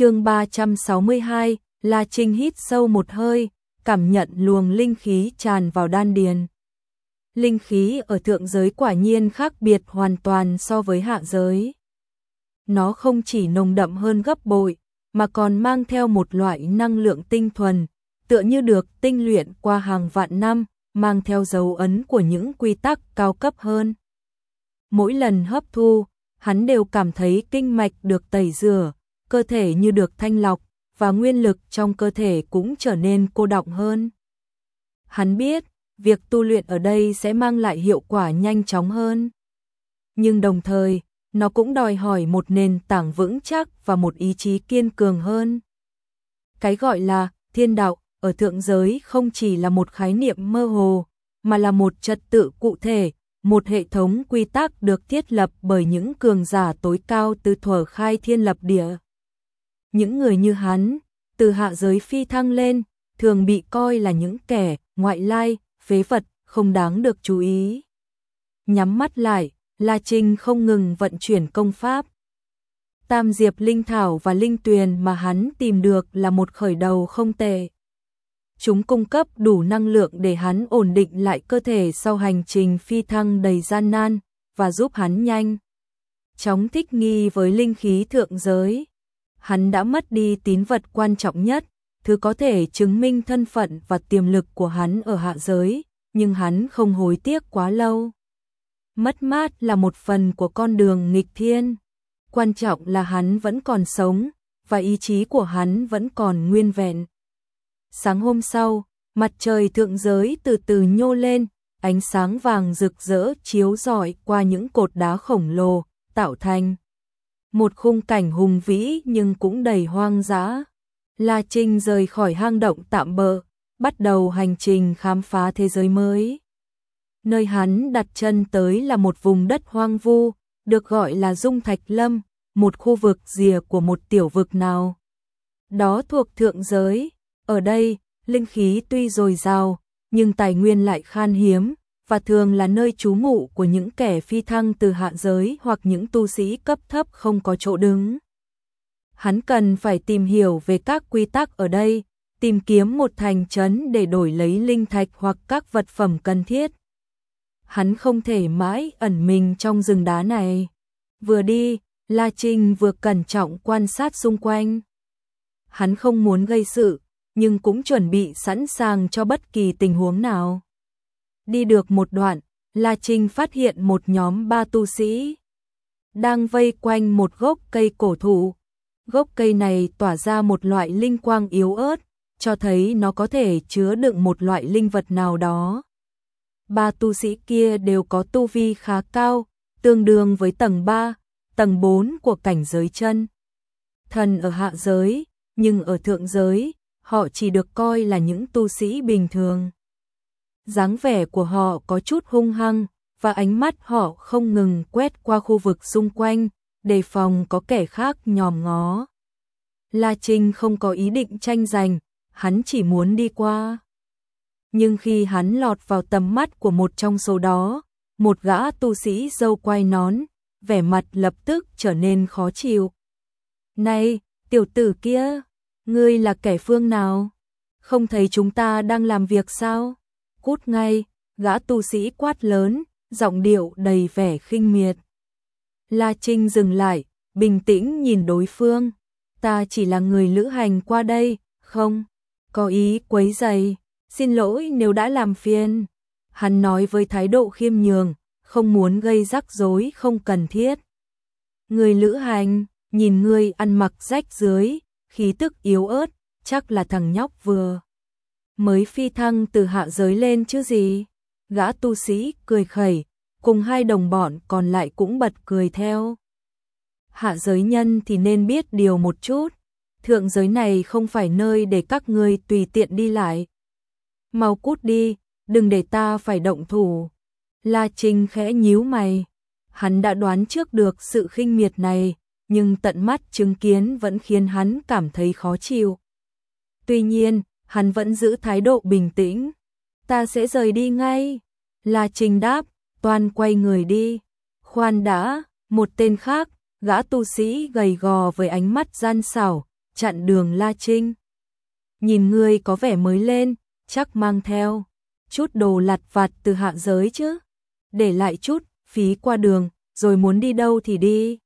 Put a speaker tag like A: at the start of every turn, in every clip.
A: chương 362, La Trinh hít sâu một hơi, cảm nhận luồng linh khí tràn vào đan điền. Linh khí ở thượng giới quả nhiên khác biệt hoàn toàn so với hạ giới. Nó không chỉ nồng đậm hơn gấp bội, mà còn mang theo một loại năng lượng tinh thuần, tựa như được tinh luyện qua hàng vạn năm, mang theo dấu ấn của những quy tắc cao cấp hơn. Mỗi lần hấp thu, hắn đều cảm thấy kinh mạch được tẩy rửa, cơ thể như được thanh lọc, và nguyên lực trong cơ thể cũng trở nên cô đọng hơn. Hắn biết, việc tu luyện ở đây sẽ mang lại hiệu quả nhanh chóng hơn. Nhưng đồng thời, nó cũng đòi hỏi một nền tảng vững chắc và một ý chí kiên cường hơn. Cái gọi là thiên đạo ở thượng giới không chỉ là một khái niệm mơ hồ, mà là một trật tự cụ thể, một hệ thống quy tắc được thiết lập bởi những cường giả tối cao từ thuở khai thiên lập địa. Những người như hắn, từ hạ giới phi thăng lên, thường bị coi là những kẻ ngoại lai, phế vật, không đáng được chú ý. Nhắm mắt lại, La Trinh không ngừng vận chuyển công pháp. Tam diệp linh thảo và linh tuyền mà hắn tìm được là một khởi đầu không tệ. Chúng cung cấp đủ năng lượng để hắn ổn định lại cơ thể sau hành trình phi thăng đầy gian nan và giúp hắn nhanh chóng thích nghi với linh khí thượng giới hắn đã mất đi tín vật quan trọng nhất, thứ có thể chứng minh thân phận và tiềm lực của hắn ở hạ giới, nhưng hắn không hối tiếc quá lâu. Mất mát là một phần của con đường nghịch thiên, quan trọng là hắn vẫn còn sống, và ý chí của hắn vẫn còn nguyên vẹn. Sáng hôm sau, mặt trời thượng giới từ từ nhô lên, ánh sáng vàng rực rỡ chiếu rọi qua những cột đá khổng lồ, tạo thành một khung cảnh hùng vĩ nhưng cũng đầy hoang dã. La Trinh rời khỏi hang động tạm bợ, bắt đầu hành trình khám phá thế giới mới. Nơi hắn đặt chân tới là một vùng đất hoang vu, được gọi là Dung Thạch Lâm, một khu vực rìa của một tiểu vực nào. Đó thuộc thượng giới, ở đây, linh khí tuy dồi dào, nhưng tài nguyên lại khan hiếm, và thường là nơi trú ngụ của những kẻ phi thăng từ hạ giới hoặc những tu sĩ cấp thấp không có chỗ đứng. Hắn cần phải tìm hiểu về các quy tắc ở đây, tìm kiếm một thành trấn để đổi lấy linh thạch hoặc các vật phẩm cần thiết. Hắn không thể mãi ẩn mình trong rừng đá này. Vừa đi, La Trinh vừa cẩn trọng quan sát xung quanh. Hắn không muốn gây sự, nhưng cũng chuẩn bị sẵn sàng cho bất kỳ tình huống nào. Đi được một đoạn, La Trinh phát hiện một nhóm ba tu sĩ đang vây quanh một gốc cây cổ thụ. Gốc cây này tỏa ra một loại linh quang yếu ớt, cho thấy nó có thể chứa đựng một loại linh vật nào đó. Ba tu sĩ kia đều có tu vi khá cao, tương đương với tầng 3, tầng 4 của cảnh giới chân. Thần ở hạ giới, nhưng ở thượng giới, họ chỉ được coi là những tu sĩ bình thường dáng vẻ của họ có chút hung hăng, và ánh mắt họ không ngừng quét qua khu vực xung quanh, đề phòng có kẻ khác nhòm ngó. La Trinh không có ý định tranh giành, hắn chỉ muốn đi qua. Nhưng khi hắn lọt vào tầm mắt của một trong số đó, một gã tu sĩ dâu quay nón, vẻ mặt lập tức trở nên khó chịu. Này, tiểu tử kia, ngươi là kẻ phương nào? Không thấy chúng ta đang làm việc sao? Cút ngay, gã tu sĩ quát lớn, giọng điệu đầy vẻ khinh miệt. La Trinh dừng lại, bình tĩnh nhìn đối phương, ta chỉ là người lữ hành qua đây, không, có ý quấy giày, xin lỗi nếu đã làm phiền. Hắn nói với thái độ khiêm nhường, không muốn gây rắc rối không cần thiết. Người lữ hành, nhìn ngươi ăn mặc rách dưới, khí tức yếu ớt, chắc là thằng nhóc vừa mới phi thăng từ hạ giới lên chứ gì. Gã tu sĩ cười khẩy, cùng hai đồng bọn còn lại cũng bật cười theo. Hạ giới nhân thì nên biết điều một chút, thượng giới này không phải nơi để các ngươi tùy tiện đi lại. Mau cút đi, đừng để ta phải động thủ. La Trinh khẽ nhíu mày, hắn đã đoán trước được sự khinh miệt này, nhưng tận mắt chứng kiến vẫn khiến hắn cảm thấy khó chịu. Tuy nhiên, hắn vẫn giữ thái độ bình tĩnh. Ta sẽ rời đi ngay. La Trinh đáp, toàn quay người đi. Khoan đã, một tên khác, gã tu sĩ gầy gò với ánh mắt gian xảo, chặn đường La Trinh. Nhìn ngươi có vẻ mới lên, chắc mang theo chút đồ lặt vặt từ hạ giới chứ. Để lại chút, phí qua đường, rồi muốn đi đâu thì đi.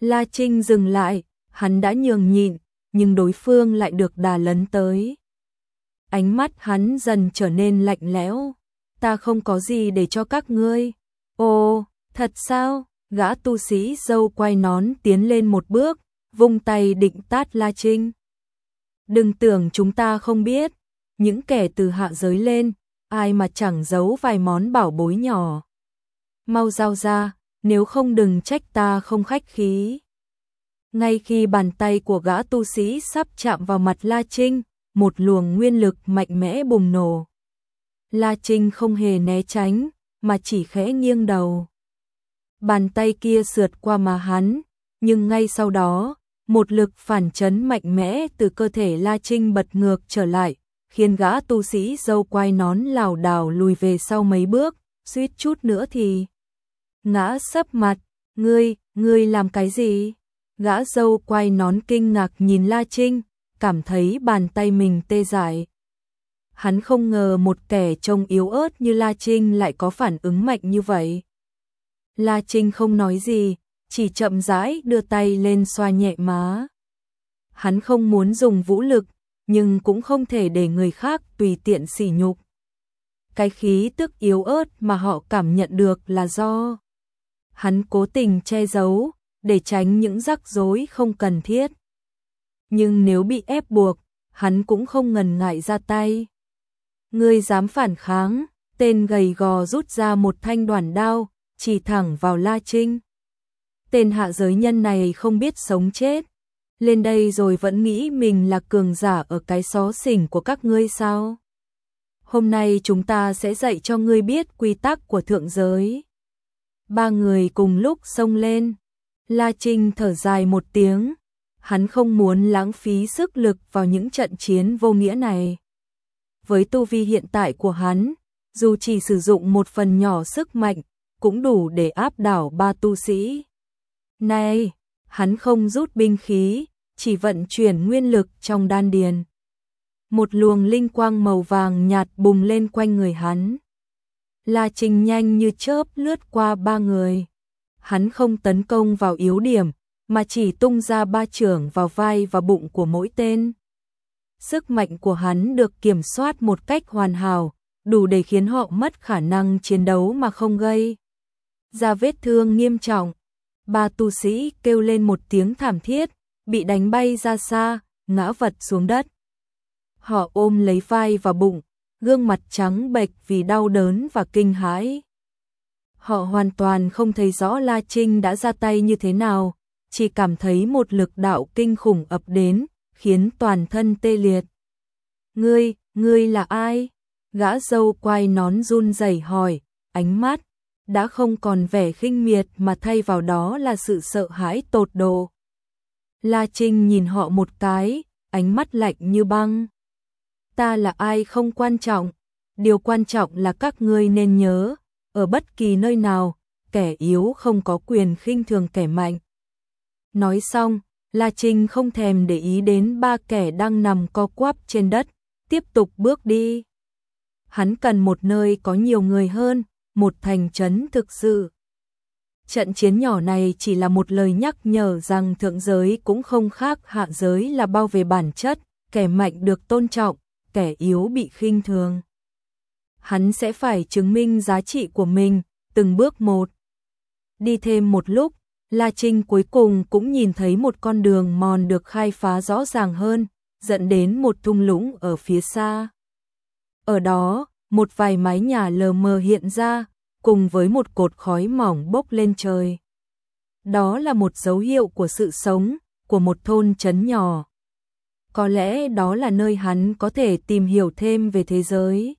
A: La Trinh dừng lại, hắn đã nhường nhịn, nhưng đối phương lại được đà lấn tới. Ánh mắt hắn dần trở nên lạnh lẽo. Ta không có gì để cho các ngươi. Ồ, thật sao? Gã tu sĩ dâu quay nón tiến lên một bước, vung tay định tát La Trinh. Đừng tưởng chúng ta không biết, những kẻ từ hạ giới lên, ai mà chẳng giấu vài món bảo bối nhỏ. Mau giao ra, nếu không đừng trách ta không khách khí. Ngay khi bàn tay của gã tu sĩ sắp chạm vào mặt La Trinh, một luồng nguyên lực mạnh mẽ bùng nổ. La Trinh không hề né tránh, mà chỉ khẽ nghiêng đầu. Bàn tay kia sượt qua mà hắn, nhưng ngay sau đó, một lực phản chấn mạnh mẽ từ cơ thể La Trinh bật ngược trở lại, khiến gã tu sĩ dâu quai nón lảo đảo lùi về sau mấy bước, suýt chút nữa thì ngã sấp mặt, "Ngươi, ngươi làm cái gì?" Gã dâu quai nón kinh ngạc nhìn La Trinh, cảm thấy bàn tay mình tê dại. Hắn không ngờ một kẻ trông yếu ớt như La Trinh lại có phản ứng mạnh như vậy. La Trinh không nói gì, chỉ chậm rãi đưa tay lên xoa nhẹ má. Hắn không muốn dùng vũ lực, nhưng cũng không thể để người khác tùy tiện sỉ nhục. Cái khí tức yếu ớt mà họ cảm nhận được là do hắn cố tình che giấu để tránh những rắc rối không cần thiết. Nhưng nếu bị ép buộc, hắn cũng không ngần ngại ra tay. Ngươi dám phản kháng, tên gầy gò rút ra một thanh đoàn đao, chỉ thẳng vào La Trinh. Tên hạ giới nhân này không biết sống chết. Lên đây rồi vẫn nghĩ mình là cường giả ở cái xó xỉnh của các ngươi sao? Hôm nay chúng ta sẽ dạy cho ngươi biết quy tắc của thượng giới. Ba người cùng lúc xông lên. La Trinh thở dài một tiếng. Hắn không muốn lãng phí sức lực vào những trận chiến vô nghĩa này. Với tu vi hiện tại của hắn, dù chỉ sử dụng một phần nhỏ sức mạnh, cũng đủ để áp đảo ba tu sĩ. Này, hắn không rút binh khí, chỉ vận chuyển nguyên lực trong đan điền. Một luồng linh quang màu vàng nhạt bùng lên quanh người hắn. La Trình nhanh như chớp lướt qua ba người. Hắn không tấn công vào yếu điểm, mà chỉ tung ra ba trưởng vào vai và bụng của mỗi tên. Sức mạnh của hắn được kiểm soát một cách hoàn hảo, đủ để khiến họ mất khả năng chiến đấu mà không gây ra vết thương nghiêm trọng. Ba tu sĩ kêu lên một tiếng thảm thiết, bị đánh bay ra xa, ngã vật xuống đất. Họ ôm lấy vai và bụng, gương mặt trắng bệch vì đau đớn và kinh hãi. Họ hoàn toàn không thấy rõ La Trinh đã ra tay như thế nào, chỉ cảm thấy một lực đạo kinh khủng ập đến, khiến toàn thân tê liệt. Ngươi, ngươi là ai? Gã dâu quay nón run rẩy hỏi, ánh mắt đã không còn vẻ khinh miệt mà thay vào đó là sự sợ hãi tột độ. La Trinh nhìn họ một cái, ánh mắt lạnh như băng. Ta là ai không quan trọng, điều quan trọng là các ngươi nên nhớ, ở bất kỳ nơi nào, kẻ yếu không có quyền khinh thường kẻ mạnh. Nói xong, La Trinh không thèm để ý đến ba kẻ đang nằm co quắp trên đất, tiếp tục bước đi. Hắn cần một nơi có nhiều người hơn, một thành trấn thực sự. Trận chiến nhỏ này chỉ là một lời nhắc nhở rằng thượng giới cũng không khác hạ giới là bao về bản chất, kẻ mạnh được tôn trọng, kẻ yếu bị khinh thường. Hắn sẽ phải chứng minh giá trị của mình, từng bước một. Đi thêm một lúc, La Trinh cuối cùng cũng nhìn thấy một con đường mòn được khai phá rõ ràng hơn, dẫn đến một thung lũng ở phía xa. Ở đó, một vài mái nhà lờ mờ hiện ra, cùng với một cột khói mỏng bốc lên trời. Đó là một dấu hiệu của sự sống, của một thôn trấn nhỏ. Có lẽ đó là nơi hắn có thể tìm hiểu thêm về thế giới.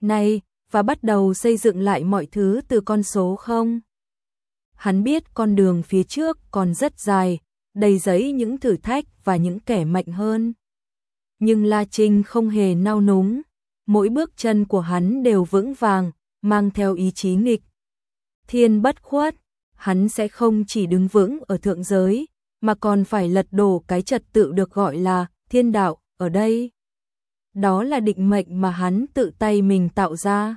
A: Này, và bắt đầu xây dựng lại mọi thứ từ con số không? Hắn biết con đường phía trước còn rất dài, đầy giấy những thử thách và những kẻ mạnh hơn. Nhưng La Trinh không hề nao núng, mỗi bước chân của hắn đều vững vàng, mang theo ý chí nghịch. Thiên bất khuất, hắn sẽ không chỉ đứng vững ở thượng giới, mà còn phải lật đổ cái trật tự được gọi là thiên đạo ở đây. Đó là định mệnh mà hắn tự tay mình tạo ra.